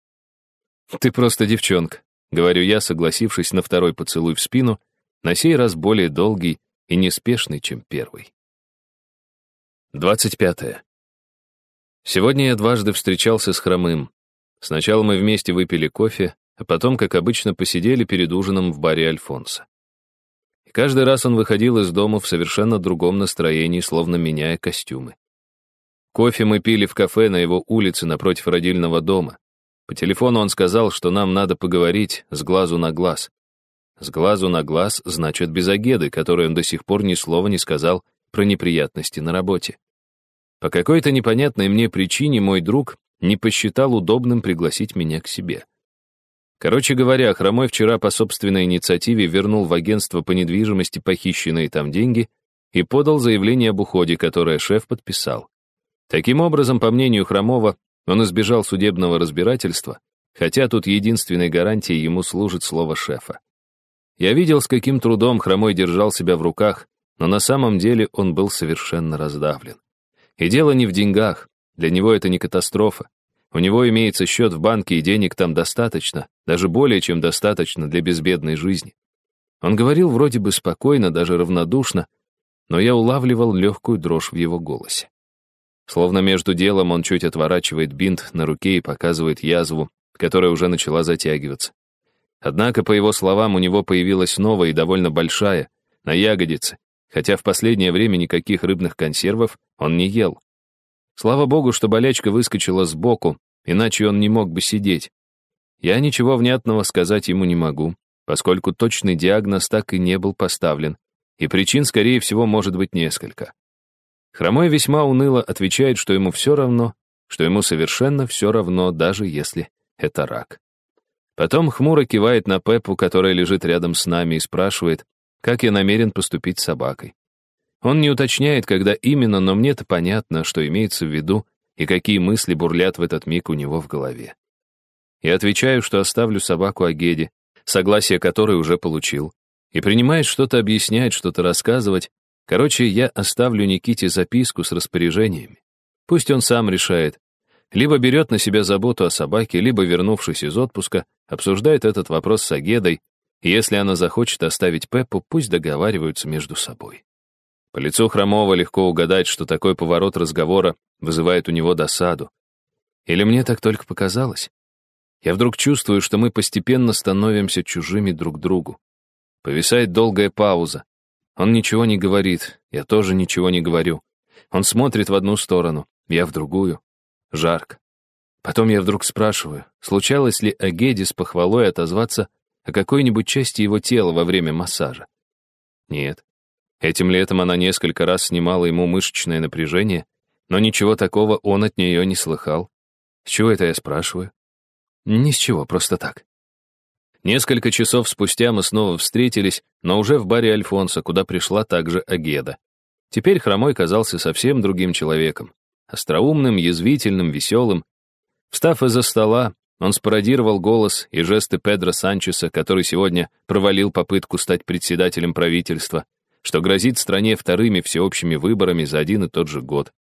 «Ты просто девчонка», — говорю я, согласившись на второй поцелуй в спину, на сей раз более долгий и неспешный, чем первый. 25. Сегодня я дважды встречался с Хромым. Сначала мы вместе выпили кофе, а потом, как обычно, посидели перед ужином в баре Альфонса. И каждый раз он выходил из дома в совершенно другом настроении, словно меняя костюмы. Кофе мы пили в кафе на его улице напротив родильного дома. По телефону он сказал, что нам надо поговорить с глазу на глаз. С глазу на глаз значит без агеды, которой он до сих пор ни слова не сказал про неприятности на работе. По какой-то непонятной мне причине мой друг не посчитал удобным пригласить меня к себе. Короче говоря, Хромой вчера по собственной инициативе вернул в агентство по недвижимости похищенные там деньги и подал заявление об уходе, которое шеф подписал. Таким образом, по мнению Хромова, он избежал судебного разбирательства, хотя тут единственной гарантией ему служит слово шефа. Я видел, с каким трудом Хромой держал себя в руках, но на самом деле он был совершенно раздавлен. И дело не в деньгах, для него это не катастрофа. У него имеется счет в банке, и денег там достаточно, даже более чем достаточно для безбедной жизни. Он говорил вроде бы спокойно, даже равнодушно, но я улавливал легкую дрожь в его голосе. Словно между делом он чуть отворачивает бинт на руке и показывает язву, которая уже начала затягиваться. Однако, по его словам, у него появилась новая и довольно большая, на ягодице, хотя в последнее время никаких рыбных консервов он не ел. Слава богу, что болячка выскочила сбоку, иначе он не мог бы сидеть. Я ничего внятного сказать ему не могу, поскольку точный диагноз так и не был поставлен, и причин, скорее всего, может быть несколько. Хромой весьма уныло отвечает, что ему все равно, что ему совершенно все равно, даже если это рак. Потом хмуро кивает на Пеппу, которая лежит рядом с нами, и спрашивает, как я намерен поступить с собакой. Он не уточняет, когда именно, но мне-то понятно, что имеется в виду и какие мысли бурлят в этот миг у него в голове. Я отвечаю, что оставлю собаку Агеде, согласие которой уже получил, и принимает что-то объяснять, что-то рассказывать, Короче, я оставлю Никите записку с распоряжениями. Пусть он сам решает. Либо берет на себя заботу о собаке, либо, вернувшись из отпуска, обсуждает этот вопрос с Агедой, и если она захочет оставить Пеппу, пусть договариваются между собой. По лицу Хромова легко угадать, что такой поворот разговора вызывает у него досаду. Или мне так только показалось? Я вдруг чувствую, что мы постепенно становимся чужими друг другу. Повисает долгая пауза. Он ничего не говорит, я тоже ничего не говорю. Он смотрит в одну сторону, я в другую. Жарко. Потом я вдруг спрашиваю, случалось ли Агеди с похвалой отозваться о какой-нибудь части его тела во время массажа. Нет. Этим летом она несколько раз снимала ему мышечное напряжение, но ничего такого он от нее не слыхал. С чего это я спрашиваю? Ни с чего, просто так. Несколько часов спустя мы снова встретились, но уже в баре Альфонса, куда пришла также Агеда. Теперь Хромой казался совсем другим человеком. Остроумным, язвительным, веселым. Встав из-за стола, он спародировал голос и жесты Педро Санчеса, который сегодня провалил попытку стать председателем правительства, что грозит стране вторыми всеобщими выборами за один и тот же год.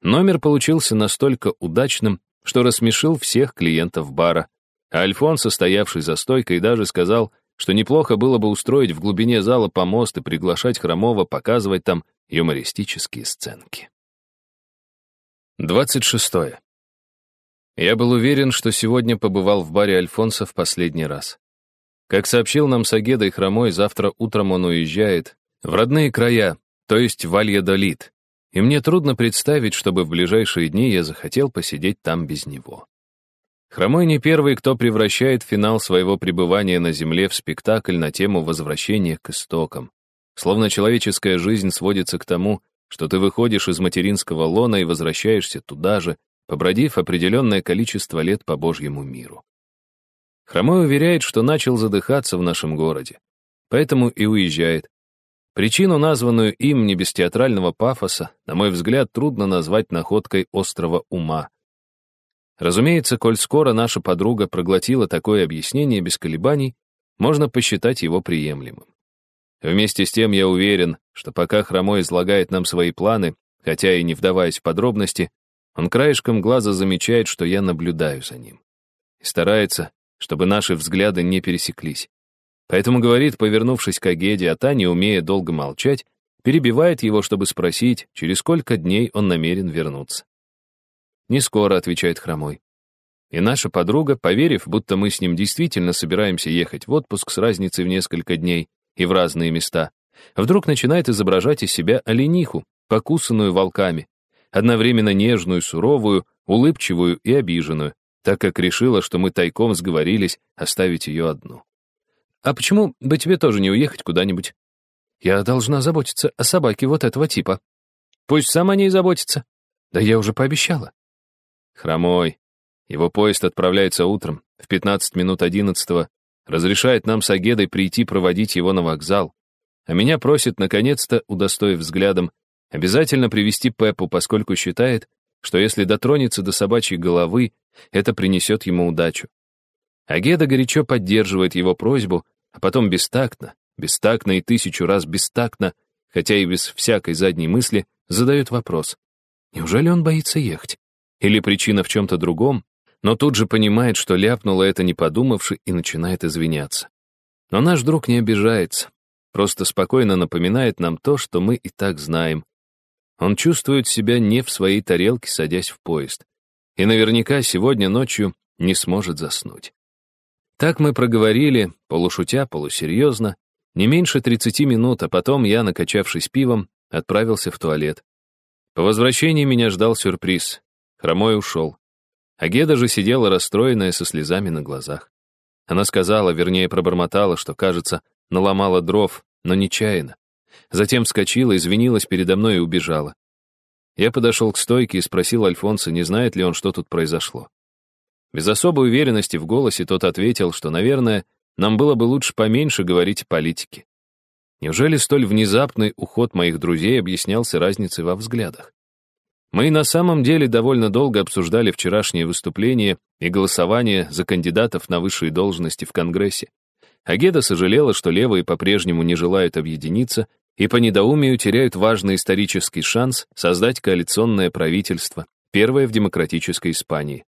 Номер получился настолько удачным, что рассмешил всех клиентов бара, а Альфон, состоявший за стойкой, даже сказал, что неплохо было бы устроить в глубине зала помост и приглашать Хромова показывать там юмористические сценки. 26. Я был уверен, что сегодня побывал в баре Альфонса в последний раз. Как сообщил нам Сагеда и Хромой, завтра утром он уезжает в родные края, то есть в Альядолит, и мне трудно представить, чтобы в ближайшие дни я захотел посидеть там без него. Хромой не первый, кто превращает финал своего пребывания на Земле в спектакль на тему возвращения к истокам. Словно человеческая жизнь сводится к тому, что ты выходишь из материнского лона и возвращаешься туда же, побродив определенное количество лет по Божьему миру. Хромой уверяет, что начал задыхаться в нашем городе, поэтому и уезжает. Причину, названную им не без театрального пафоса, на мой взгляд, трудно назвать находкой острого ума. Разумеется, коль скоро наша подруга проглотила такое объяснение без колебаний, можно посчитать его приемлемым. Вместе с тем я уверен, что пока Хромой излагает нам свои планы, хотя и не вдаваясь в подробности, он краешком глаза замечает, что я наблюдаю за ним. И старается, чтобы наши взгляды не пересеклись. Поэтому говорит, повернувшись к Агеде, а та, не умея долго молчать, перебивает его, чтобы спросить, через сколько дней он намерен вернуться. «Не скоро», — отвечает Хромой. И наша подруга, поверив, будто мы с ним действительно собираемся ехать в отпуск с разницей в несколько дней и в разные места, вдруг начинает изображать из себя олениху, покусанную волками, одновременно нежную, суровую, улыбчивую и обиженную, так как решила, что мы тайком сговорились оставить ее одну. «А почему бы тебе тоже не уехать куда-нибудь? Я должна заботиться о собаке вот этого типа. Пусть сам о ней заботится. Да я уже пообещала. Хромой. Его поезд отправляется утром, в 15 минут 11 разрешает нам с Агедой прийти проводить его на вокзал, а меня просит, наконец-то, удостоив взглядом, обязательно привести Пеппу, поскольку считает, что если дотронется до собачьей головы, это принесет ему удачу. Агеда горячо поддерживает его просьбу, а потом бестактно, бестактно и тысячу раз бестактно, хотя и без всякой задней мысли, задает вопрос. Неужели он боится ехать? Или причина в чем-то другом, но тут же понимает, что ляпнула это не подумавши и начинает извиняться. Но наш друг не обижается, просто спокойно напоминает нам то, что мы и так знаем. Он чувствует себя не в своей тарелке, садясь в поезд. И наверняка сегодня ночью не сможет заснуть. Так мы проговорили, полушутя, полусерьезно, не меньше 30 минут, а потом я, накачавшись пивом, отправился в туалет. По возвращении меня ждал сюрприз. Хромой ушел. А Геда же сидела расстроенная со слезами на глазах. Она сказала, вернее, пробормотала, что, кажется, наломала дров, но нечаянно. Затем вскочила, извинилась передо мной и убежала. Я подошел к стойке и спросил Альфонса, не знает ли он, что тут произошло. Без особой уверенности в голосе тот ответил, что, наверное, нам было бы лучше поменьше говорить о политике. Неужели столь внезапный уход моих друзей объяснялся разницей во взглядах? Мы на самом деле довольно долго обсуждали вчерашнее выступление и голосование за кандидатов на высшие должности в Конгрессе. Агеда сожалела, что левые по-прежнему не желают объединиться и по недоумию теряют важный исторический шанс создать коалиционное правительство, первое в демократической Испании.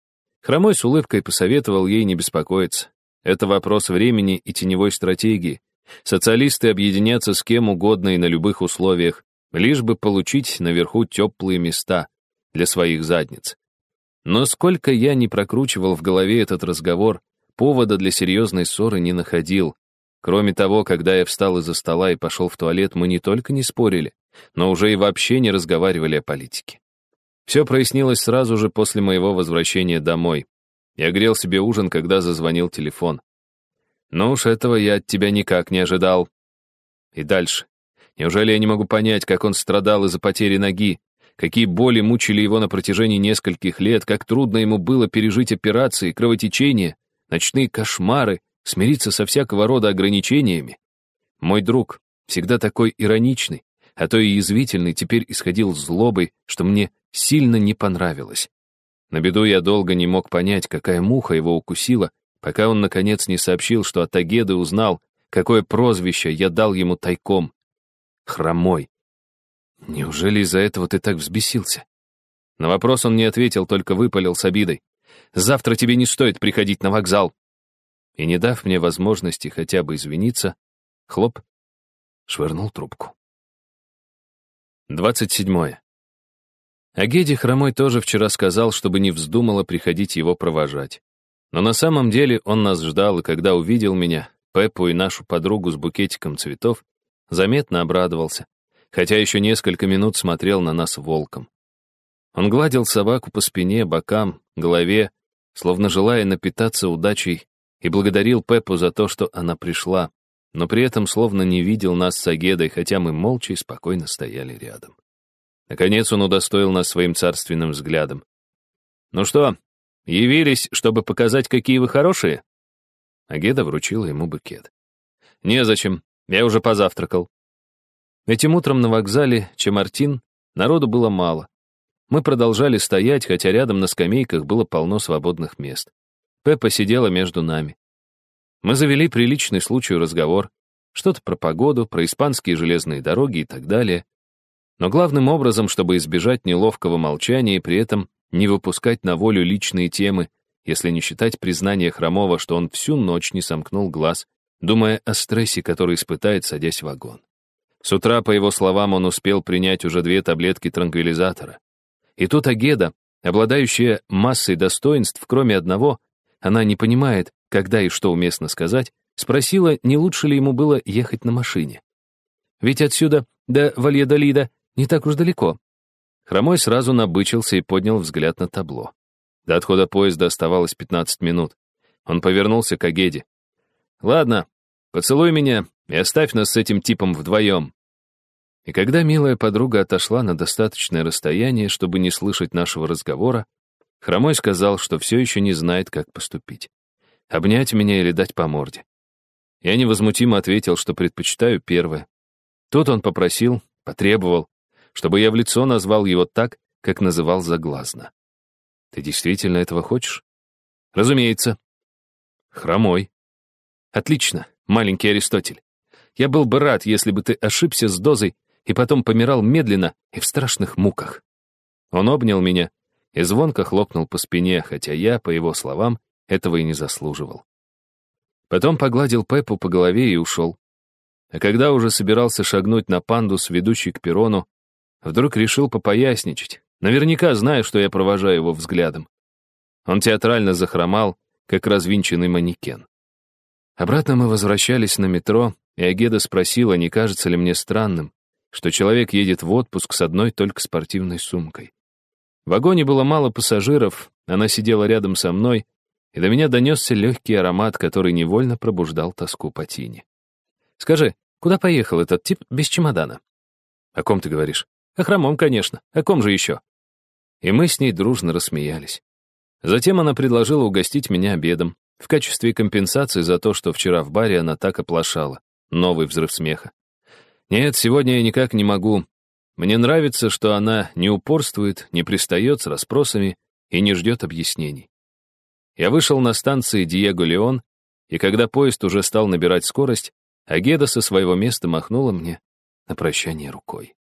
Хромой с улыбкой посоветовал ей не беспокоиться. Это вопрос времени и теневой стратегии. Социалисты объединятся с кем угодно и на любых условиях. лишь бы получить наверху теплые места для своих задниц. Но сколько я не прокручивал в голове этот разговор, повода для серьезной ссоры не находил. Кроме того, когда я встал из-за стола и пошел в туалет, мы не только не спорили, но уже и вообще не разговаривали о политике. Все прояснилось сразу же после моего возвращения домой. Я грел себе ужин, когда зазвонил телефон. Ну уж этого я от тебя никак не ожидал. И дальше. Неужели я не могу понять, как он страдал из-за потери ноги? Какие боли мучили его на протяжении нескольких лет, как трудно ему было пережить операции, кровотечения, ночные кошмары, смириться со всякого рода ограничениями. Мой друг, всегда такой ироничный, а то и язвительный, теперь исходил злобой, что мне сильно не понравилось. На беду я долго не мог понять, какая муха его укусила, пока он, наконец, не сообщил, что от Агеды узнал, какое прозвище я дал ему тайком. Хромой. Неужели из-за этого ты так взбесился? На вопрос он не ответил, только выпалил с обидой. «Завтра тебе не стоит приходить на вокзал!» И не дав мне возможности хотя бы извиниться, хлоп, швырнул трубку. 27. А Геди Хромой тоже вчера сказал, чтобы не вздумала приходить его провожать. Но на самом деле он нас ждал, и когда увидел меня, Пеппу и нашу подругу с букетиком цветов, заметно обрадовался, хотя еще несколько минут смотрел на нас волком. Он гладил собаку по спине, бокам, голове, словно желая напитаться удачей, и благодарил Пеппу за то, что она пришла, но при этом словно не видел нас с Агедой, хотя мы молча и спокойно стояли рядом. Наконец он удостоил нас своим царственным взглядом. «Ну что, явились, чтобы показать, какие вы хорошие?» Агеда вручила ему букет. «Незачем, я уже позавтракал». Этим утром на вокзале Чемартин народу было мало. Мы продолжали стоять, хотя рядом на скамейках было полно свободных мест. Пеппа сидела между нами. Мы завели приличный случай разговор, что-то про погоду, про испанские железные дороги и так далее но главным образом, чтобы избежать неловкого молчания и при этом не выпускать на волю личные темы, если не считать признания Хромова, что он всю ночь не сомкнул глаз, думая о стрессе, который испытает, садясь в вагон. С утра, по его словам, он успел принять уже две таблетки транквилизатора. И тут Агеда, обладающая массой достоинств, кроме одного, она не понимает, когда и что уместно сказать, спросила, не лучше ли ему было ехать на машине. Ведь отсюда до Вальедолида не так уж далеко. Хромой сразу набычился и поднял взгляд на табло. До отхода поезда оставалось 15 минут. Он повернулся к Агеде. «Ладно, поцелуй меня и оставь нас с этим типом вдвоем». И когда милая подруга отошла на достаточное расстояние, чтобы не слышать нашего разговора, Хромой сказал, что все еще не знает, как поступить. Обнять меня или дать по морде. Я невозмутимо ответил, что предпочитаю первое. Тут он попросил, потребовал, чтобы я в лицо назвал его так, как называл заглазно. Ты действительно этого хочешь? Разумеется. Хромой. Отлично, маленький Аристотель. Я был бы рад, если бы ты ошибся с дозой и потом помирал медленно и в страшных муках. Он обнял меня и звонко хлопнул по спине, хотя я, по его словам, этого и не заслуживал. Потом погладил Пеппу по голове и ушел. А когда уже собирался шагнуть на пандус, ведущий к перрону, Вдруг решил попоясничать, наверняка зная, что я провожаю его взглядом. Он театрально захромал, как развинченный манекен. Обратно мы возвращались на метро, и Агеда спросила, не кажется ли мне странным, что человек едет в отпуск с одной только спортивной сумкой. В вагоне было мало пассажиров, она сидела рядом со мной, и до меня донесся легкий аромат, который невольно пробуждал тоску по тине. «Скажи, куда поехал этот тип без чемодана?» «О ком ты говоришь?» О хромом, конечно. О ком же еще? И мы с ней дружно рассмеялись. Затем она предложила угостить меня обедом в качестве компенсации за то, что вчера в баре она так оплошала. Новый взрыв смеха. Нет, сегодня я никак не могу. Мне нравится, что она не упорствует, не пристает с расспросами и не ждет объяснений. Я вышел на станции Диего Леон, и когда поезд уже стал набирать скорость, Агеда со своего места махнула мне на прощание рукой.